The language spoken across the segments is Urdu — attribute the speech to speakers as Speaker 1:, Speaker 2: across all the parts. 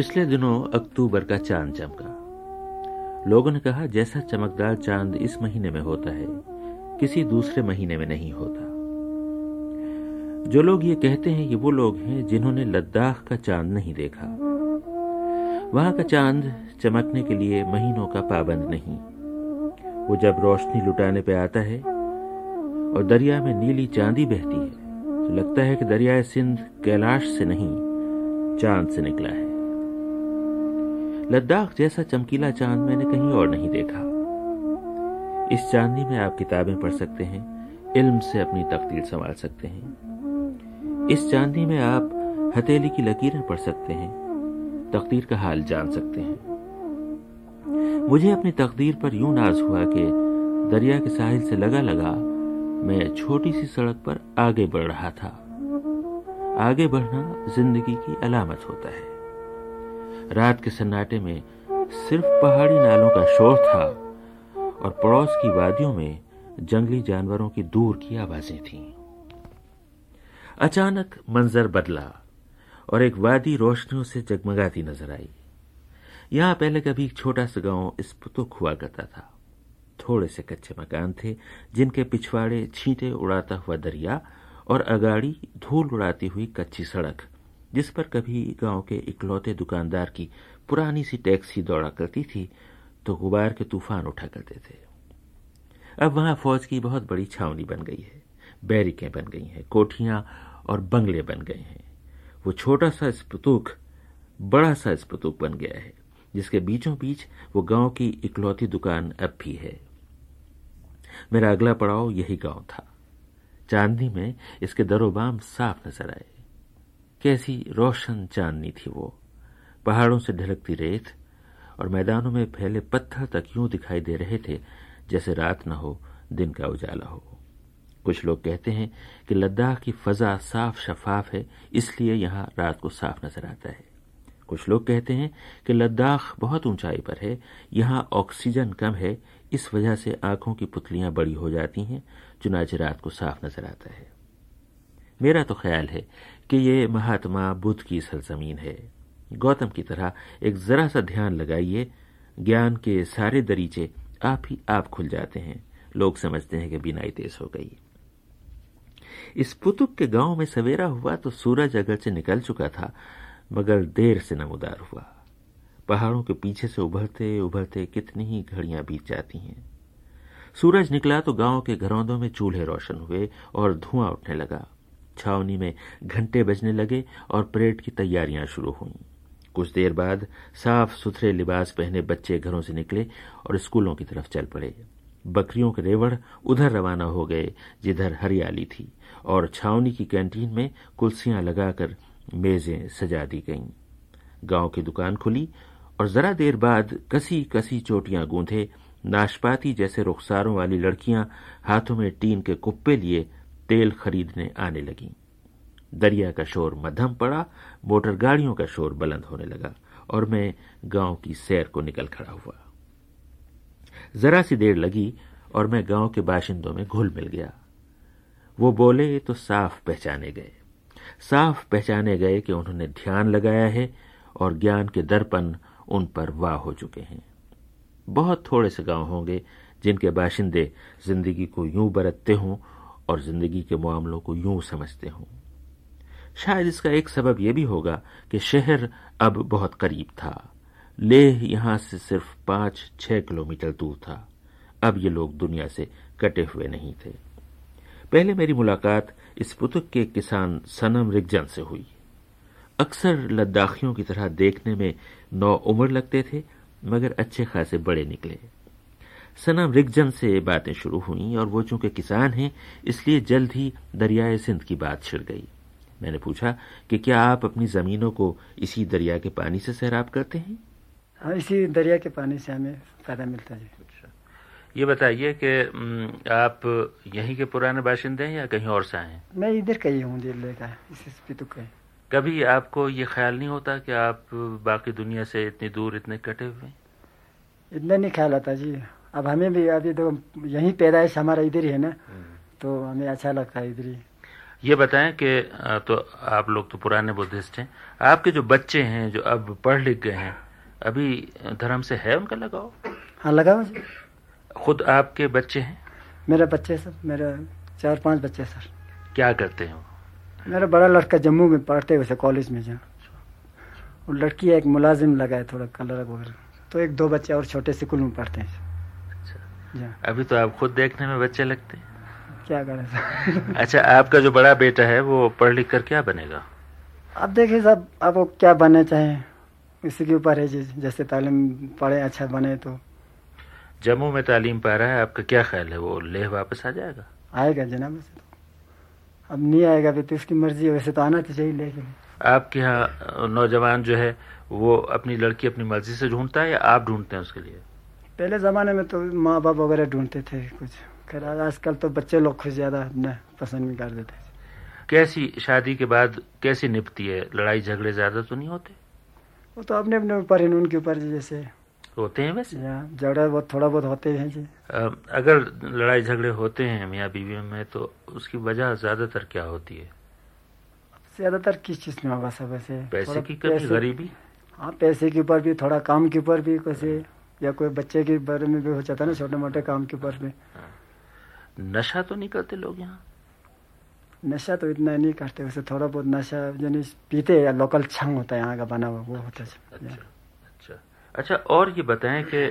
Speaker 1: پچھلے دنوں اکتوبر کا چاند چمکا۔ لوگوں نے کہا، جیسا چمکدار چاند اس مہینے میں ہوتا ہے، کسی دوسرے مہینے میں نہیں ہوتا۔ جو لوگ یہ کہتے ہیں، یہ وہ لوگ ہیں جنہوں نے لداخ کا چاند نہیں دیکھا۔ وہاں کا چاند چمکنے کے لیے مہینوں کا پابند نہیں۔ وہ جب روشنی لٹانے پہ آتا ہے اور دریا میں نیلی چاندی بہتی ہے، تو لگتا ہے کہ دریائے سندھ کیلاش سے نہیں، چاند سے نکلا ہے۔ لداخ جیسا چمکیلا چاند میں نے کہیں اور نہیں دیکھا۔ اس چاندنی میں آپ کتابیں پڑھ سکتے ہیں، علم سے اپنی تقدیر سنبھال سکتے ہیں۔ اس چاندنی میں آپ ہتیلی کی لکیریں پڑھ سکتے ہیں، تقدیر کا حال جان سکتے ہیں۔ مجھے اپنی تقدیر پر یوں ناز ہوا کہ دریا کے ساحل سے لگا لگا میں چھوٹی سی سڑک پر آگے بڑھ رہا تھا۔ آگے بڑھنا زندگی کی علامت ہوتا ہے۔ رات کے سناٹے میں صرف پہاڑی نالوں کا شور تھا اور پڑوس کی وادیوں میں جنگلی جانوروں کی دور کی آوازیں تھیں۔ اچانک منظر بدلا اور ایک وادی روشنیوں سے جگمگاتی نظر آئی۔ یہاں پہلے کبھی ایک چھوٹا سا گاؤں اس پتک ہوا کرتا تھا۔ تھوڑے سے کچے مکان تھے جن کے پچھواڑے چھینٹے اڑاتا ہوا دریا اور اگاڑی دھول اڑاتی ہوئی کچی سڑک۔ جس پر کبھی گاؤں کے اکلوتے دکاندار کی پرانی سی ٹیکسی دوڑا کرتی تھی، تو غبار کے طوفان اٹھا کرتے تھے۔ اب وہاں فوج کی بہت بڑی چھاونی بن گئی ہے، بیریکیں بن گئی ہیں، کوٹھیاں اور بنگلے بن گئے ہیں۔ وہ چھوٹا سا اسپتوک، بڑا سا اسپتوک بن گیا ہے، جس کے بیچوں بیچ وہ گاؤں کی اکلوتی دکان اب بھی ہے۔ میرا اگلا پڑاؤ یہی گاؤں تھا۔ چاندنی میں اس کے در و بام صاف نظر آئے۔ کیسی روشن چاندنی تھی وہ۔ پہاڑوں سے ڈھلکتی ریت اور میدانوں میں پھیلے پتھر تک یوں دکھائی دے رہے تھے جیسے رات نہ ہو، دن کا اجالا ہو۔ کچھ لوگ کہتے ہیں کہ لداخ کی فضا صاف شفاف ہے، اس لیے یہاں رات کو صاف نظر آتا ہے۔ کچھ لوگ کہتے ہیں کہ لداخ بہت اونچائی پر ہے، یہاں آکسیجن کم ہے، اس وجہ سے آنکھوں کی پتلیاں بڑی ہو جاتی ہیں، چنانچہ رات کو صاف نظر آتا ہے۔ میرا تو خیال ہے کہ یہ مہاتما بدھ کی سرزمین ہے۔ گوتم کی طرح ایک ذرا سا دھیان لگائیے، گیان کے سارے دریچے آپ ہی آپ کھل جاتے ہیں۔ لوگ سمجھتے ہیں کہ بینائی تیز ہو گئی۔ اس پتک کے گاؤں میں سویرا ہوا تو سورج اگر سے نکل چکا تھا، مگر دیر سے نمودار ہوا۔ پہاڑوں کے پیچھے سے ابھرتے ابھرتے کتنی ہی گھڑیاں بیت جاتی ہیں۔ سورج نکلا تو گاؤں کے گھروندوں میں چولہے روشن ہوئے اور دھواں اٹھنے لگا۔ چھاونی میں گھنٹے بجنے لگے اور پریڈ کی تیاریاں شروع ہوئیں۔ کچھ دیر بعد صاف ستھرے لباس پہنے بچے گھروں سے نکلے اور اسکولوں کی طرف چل پڑے۔ بکریوں کے ریوڑ ادھر روانہ ہو گئے جدھر ہریالی تھی اور چھاونی کی کینٹین میں کلسیاں لگا کر میزیں سجا دی گئیں۔ گاؤں کی دکان کھلی اور ذرا دیر بعد کسی کسی چوٹیاں گوندھے ناشپاتی جیسے رخساروں والی لڑکیاں ہاتھوں میں ٹین کے کپے لیے تیل خریدنے آنے لگیں دریا کا شور مدھم پڑا، موٹر گاڑیوں کا شور بلند ہونے لگا اور میں گاؤں کی سیر کو نکل کھڑا ہوا۔ ذرا سی دیر لگی اور میں گاؤں کے باشندوں میں گھل مل گیا۔ وہ بولے، تو صاف پہچانے گئے۔ صاف پہچانے گئے کہ انہوں نے دھیان لگایا ہے اور گیان کے درپن ان پر واہ ہو چکے ہیں۔ بہت تھوڑے سے گاؤں ہوں گے جن کے باشندے زندگی کو یوں برتتے ہوں اور زندگی کے معاملوں کو یوں سمجھتے ہوں۔ شاید اس کا ایک سبب یہ بھی ہوگا کہ شہر اب بہت قریب تھا۔ لیہ یہاں سے صرف پانچ، چھ کلومیٹر دور تھا۔ اب یہ لوگ دنیا سے کٹے ہوئے نہیں تھے۔ پہلے میری ملاقات اس پتک کے کسان سنم رگجن سے ہوئی۔ اکثر لداخیوں کی طرح دیکھنے میں نو عمر لگتے تھے، مگر اچھے خاصے بڑے نکلے۔ سنم رگجن سے باتیں شروع ہوئیں اور وہ چونکہ کسان ہیں اس لیے جلد ہی دریائے سندھ کی بات چھڑ گئی۔ میں نے پوچھا کہ کیا آپ اپنی زمینوں کو اسی دریا کے پانی سے سیراب کرتے ہیں؟
Speaker 2: ہاں اسی دریا کے پانی سے ہمیں فائدہ ملتا ہے۔
Speaker 1: اچھا۔ یہ بتائیے کہ آپ یہیں کے پرانے باشندے ہیں یا کہیں اور سے ہیں؟
Speaker 2: میں ادھر کا ہی ہوں دل کا کا
Speaker 1: کبھی آپ کو یہ خیال نہیں ہوتا کہ آپ باقی دنیا سے اتنی دور اتنے کٹے ہوئے
Speaker 2: اتنا نہیں خیال آتا جی۔ اب ہمیں بھی ابھی تو یہیں پیدائش ہمارا ادھر ہی ہے نا۔ تو ہمیں اچھا لگتا ہے ادھر ہی۔
Speaker 1: یہ بتائیں کہ تو آپ لوگ تو پرانے بدھسٹ ہیں۔ آپ کے جو بچے ہیں جو اب پڑھ لکھ گئے ہیں ابھی دھرم سے ہے ان کا لگاؤ؟
Speaker 2: ہاں لگاؤ جی
Speaker 1: خود آپ کے بچے ہیں؟
Speaker 2: میرے بچے سر میرے چار پانچ بچے سر۔
Speaker 1: کیا کرتے ہیں
Speaker 2: میرا بڑا لڑکا جموں میں پڑھتے ویسے کالج میں جہاں اور لڑکی ایک ملازم لگا ہے تھوڑا کلر وغیرہ۔ تو ایک دو بچے اور چھوٹے اسکول میں پڑھتے ہیں۔
Speaker 1: ابھی تو آپ خود دیکھنے میں بچے لگتے ہیں۔
Speaker 2: کیا کریں؟
Speaker 1: اچھا آپ کا جو بڑا بیٹا ہے وہ پڑھ لکھ کر کیا بنے گا؟
Speaker 2: اب دیکھیے صاحب آپ کو کیا بننا چاہیں۔ اسی کے اوپر ہے جی جیسے تعلیم پڑھے اچھا بنے تو۔
Speaker 1: جموں میں تعلیم پا رہا ہے آپ کا کیا خیال ہے؟ وہ لیہ واپس آ جائے گا؟
Speaker 2: آئے گا جناب ویسے تو۔ اب نہیں آئے گا تو اس کی مرضی ہے ویسے تو آنا تو چاہیے لیکن۔
Speaker 1: آپ کے یہاں نوجوان جو ہے وہ اپنی لڑکی اپنی مرضی سے ڈھونڈتا ہے یا آپ ڈھونڈتے ہیں اس کے لیے؟
Speaker 2: پہلے زمانے میں تو ماں باپ وغیرہ ڈھونڈتے تھے کچھ۔ خیر آج کل تو بچے لوگ کچھ زیادہ نہ پسند کر دیتے۔
Speaker 1: کیسی شادی کے بعد کیسی نپتی ہے؟ لڑائی جھگڑے زیادہ تو نہیں ہوتے؟
Speaker 2: وہ تو اپنے اپنے اوپر ان کے اوپر جیسے۔
Speaker 1: ہوتے ہیں ویسے؟
Speaker 2: یا جھگڑا بہت تھوڑا بہت ہوتے ہیں جی۔
Speaker 1: اگر لڑائی جھگڑے ہوتے ہیں میاں بیوی میں تو اس کی وجہ زیادہ تر کیا ہوتی ہے؟
Speaker 2: زیادہ تر کس چیز میں ہوگا سب ایسے؟
Speaker 1: پیسے کی کمی غریبی؟
Speaker 2: ہاں پیسے کے اوپر بھی تھوڑا کام کے اوپر بھی کیسے یا کوئی بچے کے بارے میں بھی ہو جاتا ہے نا چھوٹے موٹے کام کے اوپر بھی
Speaker 1: نشہ تو نہیں کرتے لوگ یہاں؟
Speaker 2: نشہ تو اتنا نہیں کرتے ویسے تھوڑا بہت نشہ یعنی پیتے یا لوکل چھنگ ہوتا ہے یہاں کا بنا ہوا وہ ہوتا ہے۔
Speaker 1: اچھا اچھا۔ اچھا اور یہ بتائیں کہ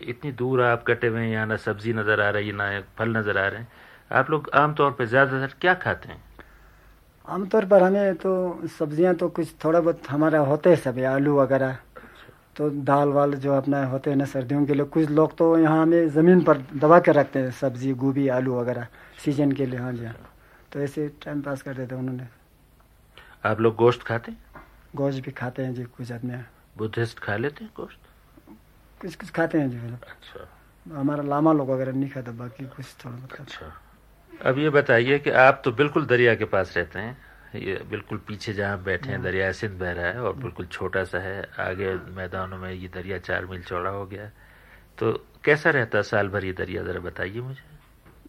Speaker 1: اتنی دور آپ کٹے ہوئے ہیں یہاں نہ سبزی نظر آ رہی ہے نہ پھل نظر آ رہے ہیں۔ آپ لوگ عام طور پہ زیادہ تر کیا کھاتے ہیں؟
Speaker 2: عام طور پر ہمیں تو سبزیاں تو کچھ تھوڑا بہت ہمارا ہوتے ہیں سب آلو وغیرہ۔ تو دال وال جو اپنا ہوتے ہیں نا سردیوں کے لیے کچھ لوگ تو یہاں ہمیں زمین پر دبا کے رکھتے ہیں سبزی گوبھی آلو وغیرہ سیزن کے لیے ہاں جی ہاں۔ تو ایسے ٹائم پاس کر دیتے انہوں نے۔
Speaker 1: آپ لوگ گوشت کھاتے ہیں؟
Speaker 2: گوشت بھی کھاتے ہیں جی کچھ آدمی
Speaker 1: بدھسٹ کھا لیتے ہیں گوشت؟
Speaker 2: کچھ کچھ کھاتے ہیں جی۔
Speaker 1: اچھا۔
Speaker 2: ہمارا لاما لوگ وغیرہ نہیں کھاتا باقی کچھ تھوڑا بہت کھاتے
Speaker 1: اچھا۔ اب یہ بتائیے کہ آپ تو بالکل دریا کے پاس رہتے ہیں۔ یہ بالکل پیچھے جہاں بیٹھے ہیں دریا سندھ بہ رہا ہے اور بالکل چھوٹا سا ہے۔ آگے میدانوں میں یہ دریا چار میل چوڑا ہو گیا تو کیسا رہتا ہے سال بھر یہ دریا؟ ذرا بتائیے مجھے۔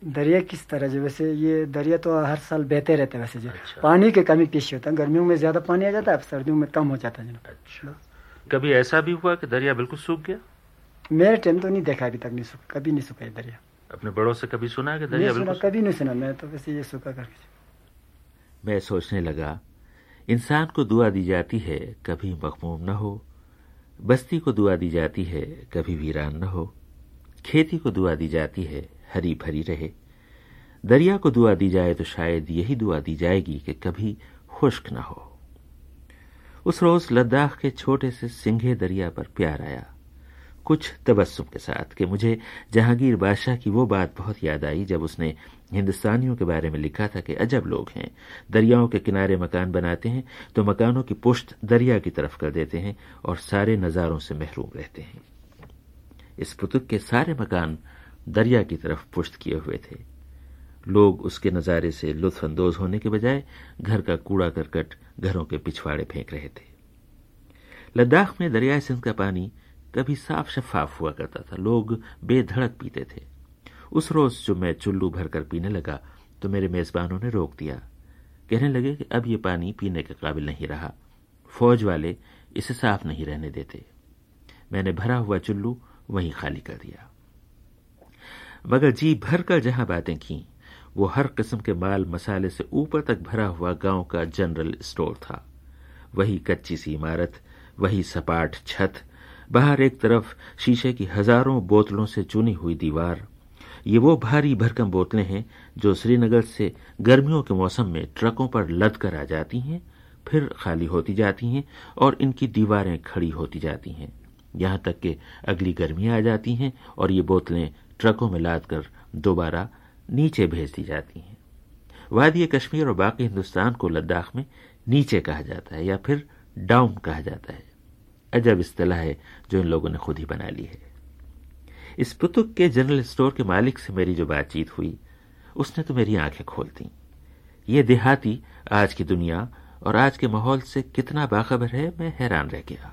Speaker 2: دریا کس طرح جی ویسے یہ دریا تو ہر سال بہتے رہتے ہیں ویسے جی
Speaker 1: اچھا۔
Speaker 2: پانی کی کمی پیش ہوتا ہے۔ گرمیوں میں زیادہ پانی آ جاتا ہے سردیوں میں کم ہو جاتا ہے۔ جناب
Speaker 1: اچھا۔ کبھی ایسا بھی ہوا کہ دریا بالکل سوکھ گیا؟
Speaker 2: میرے ٹائم تو نہیں دیکھا ابھی تک نہیں سکھ کبھی نہیں سکھا یہ دریا۔
Speaker 1: اپنے بڑوں سے کبھی سنا کہ دریا بالکل
Speaker 2: کبھی نہیں سنا میں تو ویسے یہ سکھا کر کے۔
Speaker 1: میں سوچنے لگا، انسان کو دعا دی جاتی ہے کبھی مخموم نہ ہو، بستی کو دعا دی جاتی ہے کبھی ویران نہ ہو، کھیتی کو دعا دی جاتی ہے ہری بھری رہے۔ دریا کو دعا دی جائے تو شاید یہی دعا دی جائے گی کہ کبھی خشک نہ ہو۔ اس روز لداخ کے چھوٹے سے سنگھے دریا پر پیار آیا۔ کچھ تبسم کے ساتھ کہ مجھے جہانگیر بادشاہ کی وہ بات بہت یاد آئی جب اس نے ہندوستانیوں کے بارے میں لکھا تھا کہ عجب لوگ ہیں۔ دریاؤں کے کنارے مکان بناتے ہیں تو مکانوں کی پشت دریا کی طرف کر دیتے ہیں اور سارے نظاروں سے محروم رہتے ہیں۔ اس پتک کے سارے مکان دریا کی طرف پشت کیے ہوئے تھے۔ لوگ اس کے نظارے سے لطف اندوز ہونے کے بجائے گھر کا کوڑا کرکٹ گھروں کے پچھواڑے پھینک رہے تھے۔ لداخ میں دریائے سندھ کا پانی کبھی صاف شفاف ہوا کرتا تھا۔ لوگ بے دھڑک پیتے تھے۔ اس روز جو میں چلو بھر کر پینے لگا تو میرے میزبانوں نے روک دیا۔ کہنے لگے کہ اب یہ پانی پینے کے قابل نہیں رہا۔ فوج والے اسے صاف نہیں رہنے دیتے۔ میں نے بھرا ہوا چلو وہیں خالی کر دیا۔ مگر جی بھر کر جہاں باتیں کیں، وہ ہر قسم کے مال مسالے سے اوپر تک بھرا ہوا گاؤں کا جنرل اسٹور تھا۔ وہی کچی سی عمارت، وہی سپاٹ چھت باہر ایک طرف شیشے کی ہزاروں بوتلوں سے چنی ہوئی دیوار۔ یہ وہ بھاری بھرکم بوتلیں ہیں جو سری نگر سے گرمیوں کے موسم میں ٹرکوں پر لد کر آ جاتی ہیں، پھر خالی ہوتی جاتی ہیں اور ان کی دیواریں کھڑی ہوتی جاتی ہیں۔ یہاں تک کہ اگلی گرمیاں آ جاتی ہیں اور یہ بوتلیں ٹرکوں میں لاد کر دوبارہ نیچے بھیج دی جاتی ہیں۔ وادی کشمیر اور باقی ہندوستان کو لداخ میں نیچے کہا جاتا ہے یا پھر ڈاؤن کہا جاتا ہے۔ عجب اصطلاح ہے جو ان لوگوں نے خود ہی بنا لی ہے۔ اس پتک کے جنرل اسٹور کے مالک سے میری جو بات چیت ہوئی، اس نے تو میری آنکھیں کھول دی یہ دیہاتی آج کی دنیا اور آج کے ماحول سے کتنا باخبر ہے، میں حیران رہ گیا۔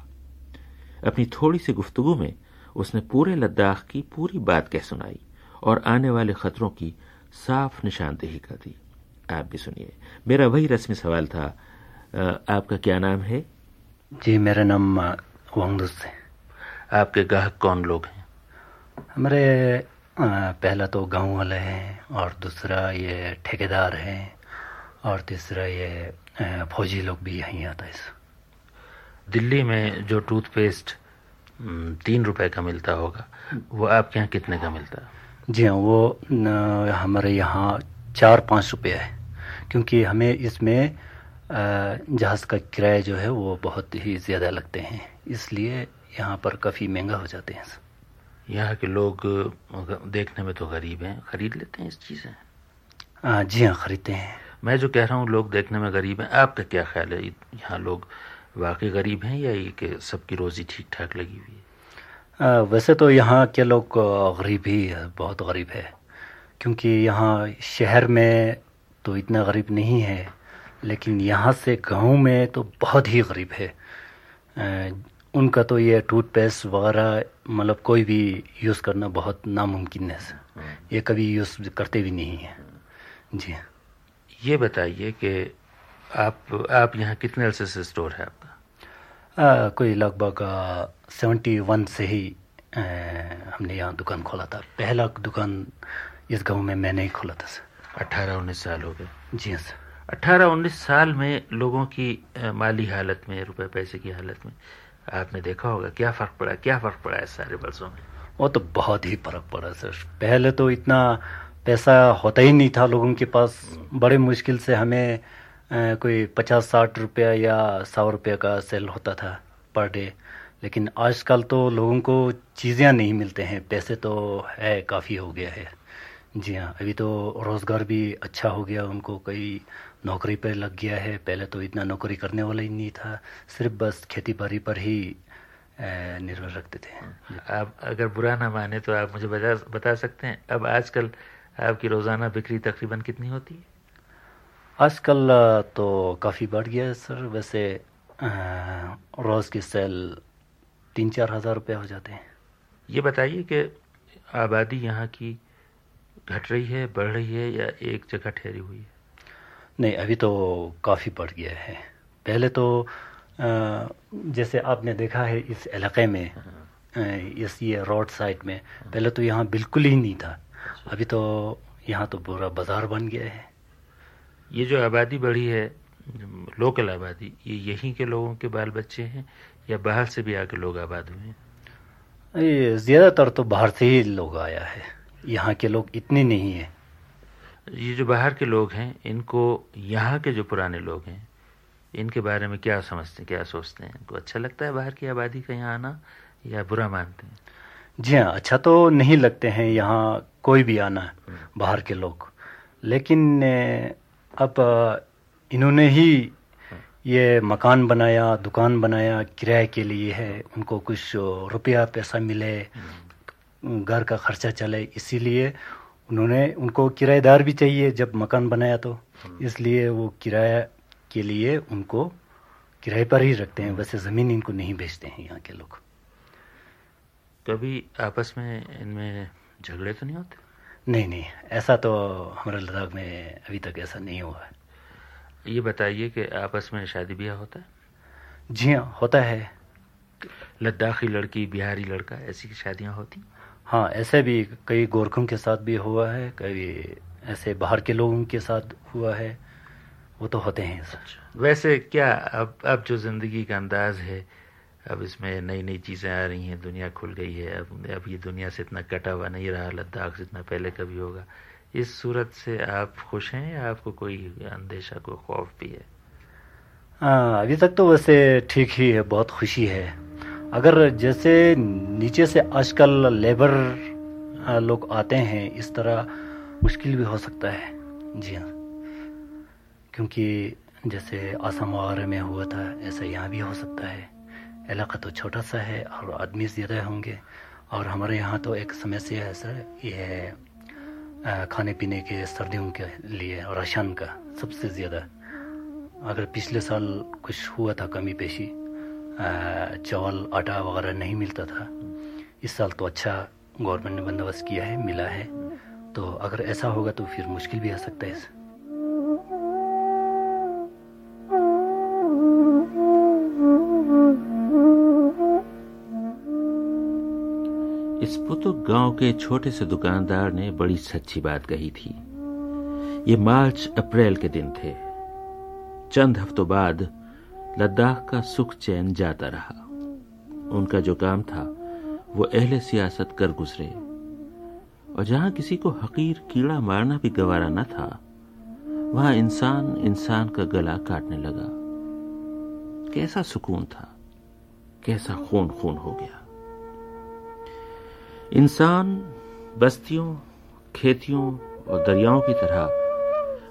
Speaker 1: اپنی تھوڑی سی گفتگو میں اس نے پورے لداخ کی پوری بات کہہ سنائی اور آنے والے خطروں کی صاف نشاندہی کر دی۔ آپ بھی سنیے، میرا وہی رسمی سوال تھا آپ کا کیا نام ہے؟
Speaker 3: جی میرا نام وانگدس ہے
Speaker 1: آپ کے گاہک کون لوگ ہیں؟
Speaker 3: ہمارے پہلا تو گاؤں والے ہیں اور دوسرا یہ ٹھیکیدار ہیں اور تیسرا یہ فوجی لوگ بھی یہیں آتا ہے۔
Speaker 1: دلی میں جو ٹوتھ پیسٹ تین روپے کا ملتا ہوگا وہ آپ کے یہاں کتنے کا ملتا؟
Speaker 3: جی ہاں وہ ہمارے یہاں چار پانچ روپے ہے کیونکہ ہمیں اس میں جہاز کا کرایہ جو ہے وہ بہت ہی زیادہ لگتے ہیں۔ اس لیے یہاں پر کافی مہنگا ہو جاتے ہیں
Speaker 1: یہاں کے لوگ دیکھنے میں تو غریب ہیں خرید لیتے ہیں اس چیزیں
Speaker 3: جی ہاں خریدتے ہیں۔
Speaker 1: میں جو کہہ رہا ہوں لوگ دیکھنے میں غریب ہیں۔ آپ کا کیا خیال ہے؟ یہاں لوگ واقعی غریب ہیں یا یہ کہ سب کی روزی ٹھیک ٹھاک لگی ہوئی
Speaker 3: ہے؟ ویسے تو یہاں کے لوگ غریب ہی بہت غریب ہے۔ کیونکہ یہاں شہر میں تو اتنا غریب نہیں ہے لیکن یہاں سے گاؤں میں تو بہت ہی غریب ہے۔ ان کا تو یہ ٹوتھ پیسٹ وغیرہ مطلب کوئی بھی یوز کرنا بہت ناممکن ہے یہ کبھی یوز کرتے بھی نہیں ہیں۔ جی
Speaker 1: یہ بتائیے کہ آپ آپ یہاں کتنے عرصے سے اسٹور ہے آپ
Speaker 3: کا؟ کوئی لگ بھگ سیونٹی ون سے ہی ہم نے یہاں دکان کھولا تھا۔ پہلا دکان اس گاؤں میں میں نے ہی کھولا تھا سر۔
Speaker 1: اٹھارہ انیس سال ہو گئے۔
Speaker 3: جی ہاں سر۔
Speaker 1: اٹھارہ انیس سال میں لوگوں کی مالی حالت میں روپے پیسے کی حالت میں آپ نے دیکھا ہوگا کیا فرق پڑا کیا فرق پڑا ہے سارے برسوں میں؟
Speaker 3: وہ تو بہت ہی فرق پڑا سر۔ پہلے تو اتنا پیسہ ہوتا ہی نہیں تھا لوگوں کے پاس۔ بڑے مشکل سے ہمیں کوئی پچاس ساٹھ روپیہ یا سو روپے کا سیل ہوتا تھا پر ڈے۔ لیکن آج کل تو لوگوں کو چیزیں نہیں ملتے ہیں۔ پیسے تو ہے، کافی ہو گیا ہے۔ جی ہاں ابھی تو روزگار بھی اچھا ہو گیا۔ ان کو کئی نوکری پہ لگ گیا ہے۔ پہلے تو اتنا نوکری کرنے والا ہی نہیں تھا صرف بس کھیتی باڑی پر ہی نربھر رکھتے تھے۔
Speaker 1: آپ اگر برا نہ مانے تو آپ مجھے بتا سکتے ہیں اب آج کل آپ کی روزانہ بکری تقریباً کتنی ہوتی ہے؟
Speaker 3: آج کل تو کافی بڑھ گیا ہے سر۔ ویسے روز کی سیل تین چار ہزار روپے ہو جاتے ہیں۔
Speaker 1: یہ بتائیے کہ آبادی یہاں کی گھٹ رہی ہے بڑھ رہی ہے یا ایک جگہ ٹھہری ہوئی ہے؟
Speaker 3: نہیں ابھی تو کافی بڑھ گیا ہے۔ پہلے تو جیسے آپ نے دیکھا ہے اس علاقے میں اس یہ روڈ سائڈ میں پہلے تو یہاں بالکل ہی نہیں تھا۔ ابھی تو یہاں تو پورا بازار بن گیا ہے۔
Speaker 1: یہ جو آبادی بڑھی ہے لوکل آبادی یہ یہیں کے لوگوں کے بال بچے ہیں یا باہر سے بھی آ کے لوگ آباد ہوئے
Speaker 3: ہیں؟ زیادہ تر تو باہر سے ہی لوگ آیا ہے۔ یہاں کے لوگ اتنے نہیں ہیں۔
Speaker 1: یہ جو باہر کے لوگ ہیں، ان کو یہاں کے جو پرانے لوگ ہیں، ان کے بارے میں کیا سمجھتے ہیں، کیا سوچتے ہیں؟ ان کو اچھا لگتا ہے باہر کی آبادی کا یہاں آنا یا برا مانتے ہیں؟
Speaker 3: جی ہاں اچھا تو نہیں لگتے ہیں یہاں کوئی بھی آنا، باہر کے لوگ۔ لیکن اب، انہوں نے ہی یہ مکان بنایا، دکان بنایا کرائے کے لیے ہے، ان کو کچھ روپیہ پیسہ ملے، گھر کا خرچہ چلے، اسی لیے انہوں نے ان کو کرایہ دار بھی چاہیے جب مکان بنایا تو۔ اس لیے وہ کرایہ کے لیے ان کو کرائے پر ہی رکھتے ہیں ویسے زمین ان کو نہیں بیچتے ہیں یہاں کے لوگ۔
Speaker 1: کبھی آپس میں ان میں جھگڑے تو نہیں ہوتے؟
Speaker 3: نہیں نہیں ایسا تو ہمارے لداخ میں ابھی تک ایسا نہیں ہوا ہے۔
Speaker 1: یہ بتائیے کہ آپس میں شادی بیاہ ہوتا ہے؟
Speaker 3: جی ہاں ہوتا ہے۔
Speaker 1: لداخی لڑکی بہاری لڑکا ایسی شادیاں ہوتی
Speaker 3: ہاں ایسے بھی کئی گورکھوں کے ساتھ بھی ہوا ہے کئی ایسے باہر کے لوگوں کے ساتھ ہوا ہے وہ تو ہوتے ہیں سچ
Speaker 1: ویسے کیا اب اب جو زندگی کا انداز ہے اب اس میں نئی نئی چیزیں آ رہی ہیں دنیا کھل گئی ہے اب اب یہ دنیا سے اتنا کٹا ہوا نہیں رہا لداخ جتنا پہلے کبھی ہوگا اس صورت سے آپ خوش ہیں یا آپ کو کوئی اندیشہ کوئی خوف بھی ہے؟
Speaker 3: ہاں ابھی تک تو ویسے ٹھیک ہی ہے بہت خوشی ہے۔ اگر جیسے نیچے سے آج کل لیبر لوگ آتے ہیں، اس طرح مشکل بھی ہو سکتا ہے۔ جی ہاں۔ کیونکہ جیسے آسام وغیرہ میں ہوا تھا، ایسا یہاں بھی ہو سکتا ہے۔ علاقہ تو چھوٹا سا ہے، اور آدمی زیادہ ہوں گے۔ اور ہمارے یہاں تو ایک سمسیا ہے سر، یہ ہے کھانے پینے کے سردیوں کے لیے، راشن کا سب سے زیادہ۔ اگر پچھلے سال کچھ ہوا تھا کمی پیشی چاول آٹا وغیرہ نہیں ملتا تھا۔ اس سال تو اچھا گورنمنٹ نے بندوبست کیا ہے، ملا ہے۔ تو اگر ایسا ہوگا تو پھر مشکل بھی آ سکتا ہے۔
Speaker 1: اس پتو گاؤں کے چھوٹے سے دکاندار نے بڑی سچی بات کہی تھی۔ یہ مارچ اپریل کے دن تھے۔ چند ہفتوں بعد لداخ کا سکھ چین جاتا رہا۔ ان کا جو کام تھا، وہ اہل سیاست کر گزرے۔ اور جہاں کسی کو حقیر کیڑا مارنا بھی گوارا نہ تھا، وہاں انسان انسان کا گلا کاٹنے لگا۔ کیسا سکون تھا، کیسا خون خون ہو گیا۔ انسان بستیوں، کھیتیوں اور دریاؤں کی طرح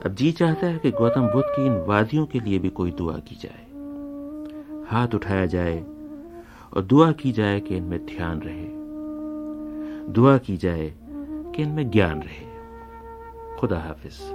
Speaker 1: اب جی چاہتا ہے کہ گوتم بدھ کی ان وادیوں کے لیے بھی کوئی دعا کی جائے۔ ہاتھ اٹھایا جائے اور دعا کی جائے کہ ان میں دھیان رہے۔ دعا کی جائے کہ ان میں گیان رہے۔ خدا حافظ۔